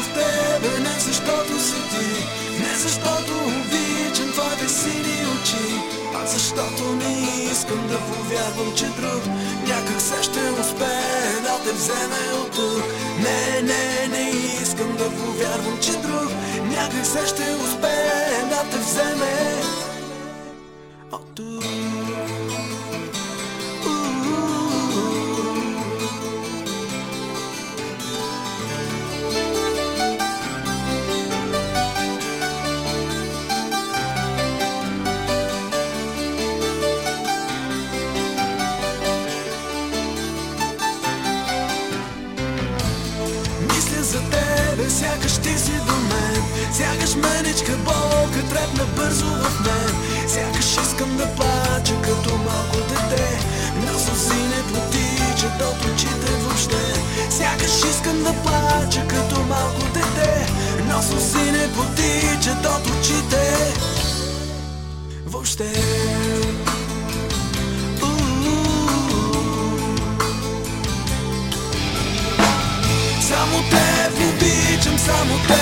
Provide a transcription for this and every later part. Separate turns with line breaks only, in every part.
В тебе не защото си ти Не защото обичам твоите сини очи А защото не искам да повярвам, че друг Някак се ще успее да те вземе от тук Не, не, не искам да повярвам, че друг Някак се ще успее да те вземе ти си до мен. Сякаш меничка болка трепна бързо в мен. Сякаш искам да плача като малко дете. Но сълзи не потичат от очите въобще. Сякаш искам да плача като малко дете. Но сълзи не потичат от очите Въобще обичам, само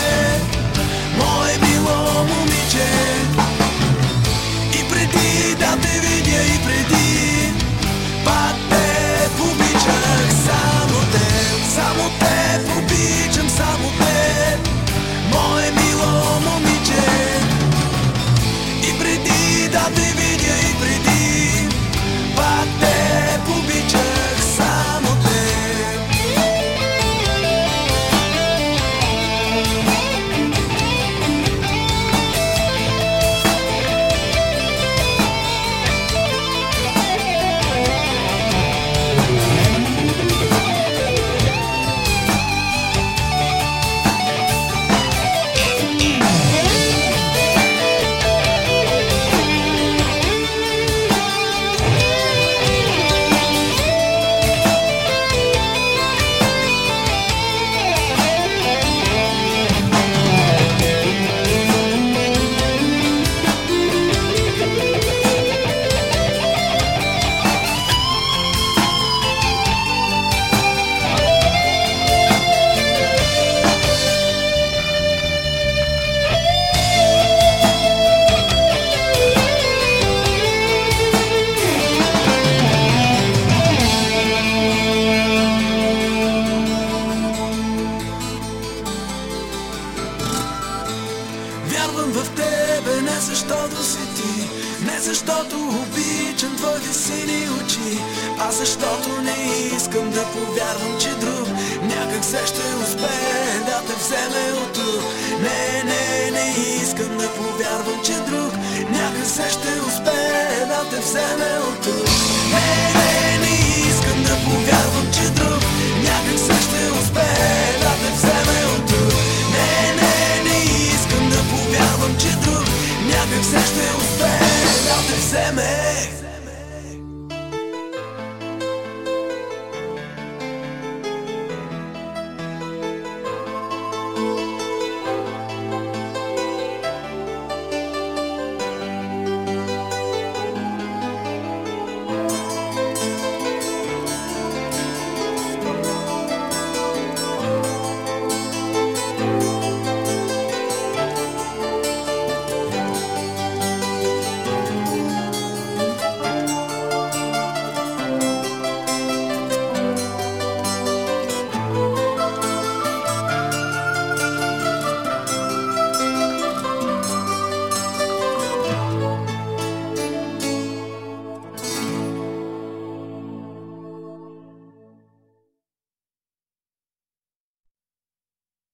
Вярвам в тебе не защото си ти Не защото обичам твоите сини очи А защото не искам да повярвам, че друг Някак се ще успее да те вземе от Не, не, не искам да повярвам, че друг Някак се ще успее да те вземе от тук sex.